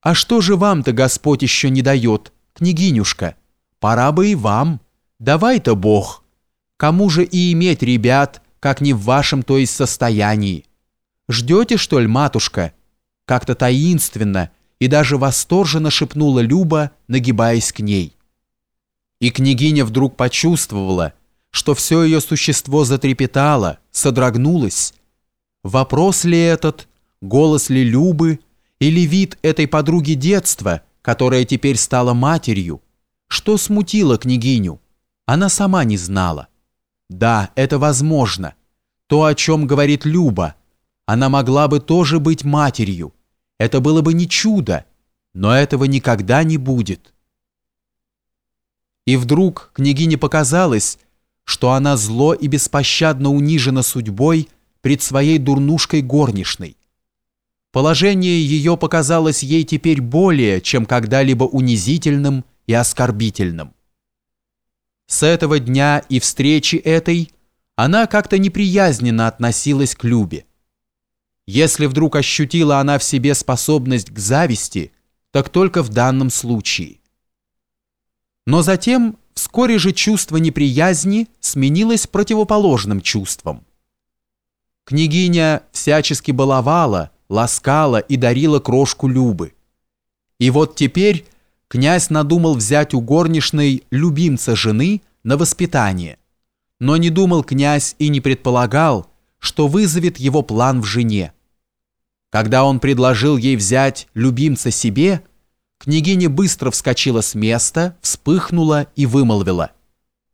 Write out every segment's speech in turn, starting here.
«А что же вам-то Господь еще не дает, княгинюшка? Пора бы и вам. Давай-то Бог. Кому же и иметь ребят, как не в вашем, то есть состоянии? Ждете, что ли, матушка?» Как-то таинственно и даже восторженно шепнула Люба, нагибаясь к ней. И княгиня вдруг почувствовала, что все ее существо затрепетало, содрогнулось. Вопрос ли этот, голос ли Любы, или вид этой подруги детства, которая теперь стала матерью? Что смутило княгиню? Она сама не знала. Да, это возможно. То, о чем говорит Люба. Она могла бы тоже быть матерью. Это было бы не чудо, но этого никогда не будет. И вдруг княгине показалось, что она зло и беспощадно унижена судьбой пред своей дурнушкой горничной. Положение ее показалось ей теперь более, чем когда-либо унизительным и оскорбительным. С этого дня и встречи этой она как-то неприязненно относилась к Любе. Если вдруг ощутила она в себе способность к зависти, так только в данном случае. Но затем вскоре же чувство неприязни сменилось противоположным чувством. Княгиня всячески баловала, ласкала и дарила крошку Любы. И вот теперь князь надумал взять у горничной любимца жены на воспитание. Но не думал князь и не предполагал, что вызовет его план в жене. Когда он предложил ей взять любимца себе, Княгиня быстро вскочила с места, вспыхнула и вымолвила.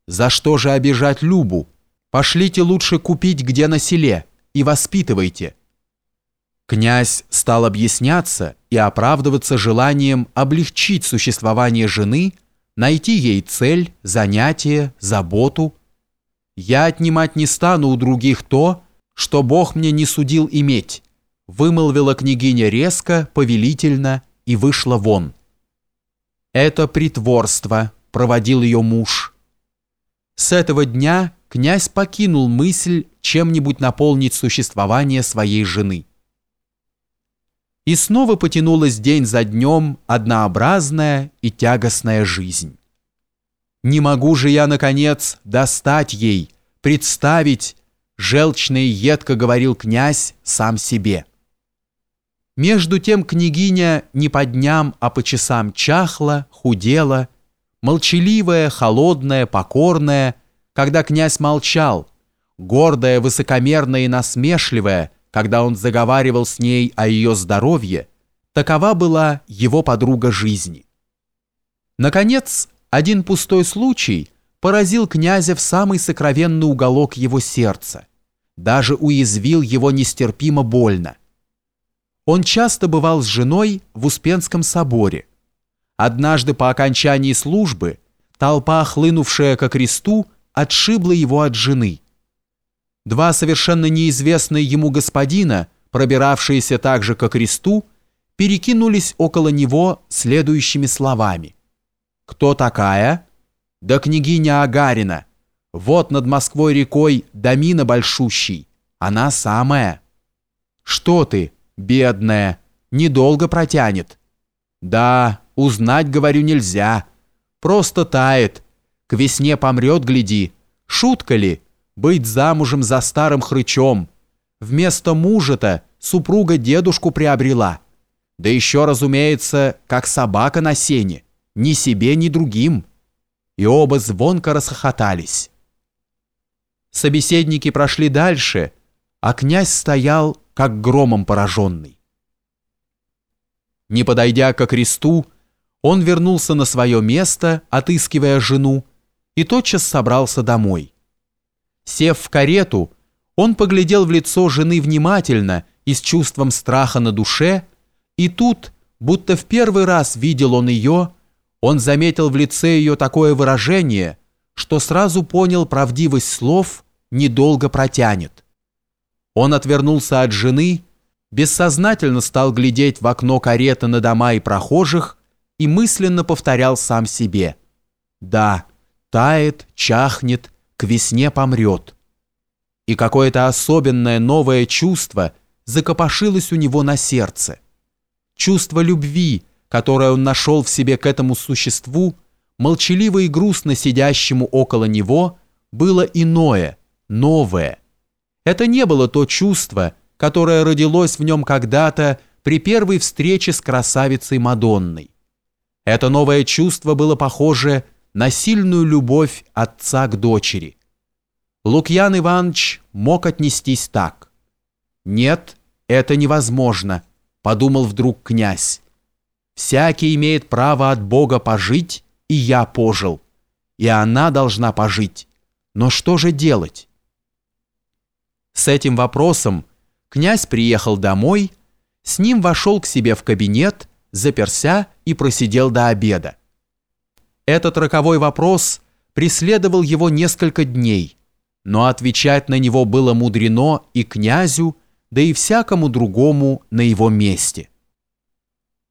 «За что же обижать Любу? Пошлите лучше купить где на селе и воспитывайте». Князь стал объясняться и оправдываться желанием облегчить существование жены, найти ей цель, занятие, заботу. «Я отнимать не стану у других то, что Бог мне не судил иметь», вымолвила княгиня резко, повелительно и вышла вон. «Это притворство», – проводил ее муж. С этого дня князь покинул мысль чем-нибудь наполнить существование своей жены. И снова потянулась день за днем однообразная и тягостная жизнь. Не могу же я, наконец, достать ей, представить, желчно и едко говорил князь сам себе. Между тем княгиня не по дням, а по часам чахла, худела, молчаливая, холодная, покорная, когда князь молчал, гордая, высокомерная и насмешливая, когда он заговаривал с ней о ее здоровье, такова была его подруга жизни. Наконец, один пустой случай поразил князя в самый сокровенный уголок его сердца, даже уязвил его нестерпимо больно – он часто бывал с женой в Успенском соборе. Однажды по окончании службы толпа, хлынувшая ко кресту, отшибла его от жены. Два совершенно неизвестные ему господина, пробиравшиеся также ко кресту, перекинулись около него следующими словами. «Кто такая?» «Да княгиня Агарина. Вот над Москвой рекой домина большущий. Она самая». «Что ты?» Бедная, недолго протянет. Да, узнать, говорю, нельзя. Просто тает. К весне помрет, гляди. Шутка ли? Быть замужем за старым хрычом. Вместо мужа-то супруга дедушку приобрела. Да еще, разумеется, как собака на сене. Ни себе, ни другим. И оба звонко расхохотались. Собеседники прошли дальше, а князь стоял как громом пораженный. Не подойдя ко кресту, он вернулся на свое место, отыскивая жену, и тотчас собрался домой. Сев в карету, он поглядел в лицо жены внимательно и с чувством страха на душе, и тут, будто в первый раз видел он ее, он заметил в лице ее такое выражение, что сразу понял правдивость слов «недолго протянет». Он отвернулся от жены, бессознательно стал глядеть в окно кареты на дома и прохожих и мысленно повторял сам себе. «Да, тает, чахнет, весне помрет». И какое-то особенное новое чувство закопошилось у него на сердце. Чувство любви, которое он нашел в себе к этому существу, молчаливо и грустно сидящему около него, было иное, новое. Это не было то чувство, которое родилось в нем когда-то при первой встрече с красавицей Мадонной. Это новое чувство было похоже на сильную любовь отца к дочери. Лукьян Иванович мог отнестись так. «Нет, это невозможно», — подумал вдруг князь. «Всякий имеет право от Бога пожить, и я пожил, и она должна пожить. Но что же делать?» С этим вопросом князь приехал домой, с ним вошел к себе в кабинет, заперся и просидел до обеда. Этот роковой вопрос преследовал его несколько дней, но отвечать на него было мудрено и князю, да и всякому другому на его месте.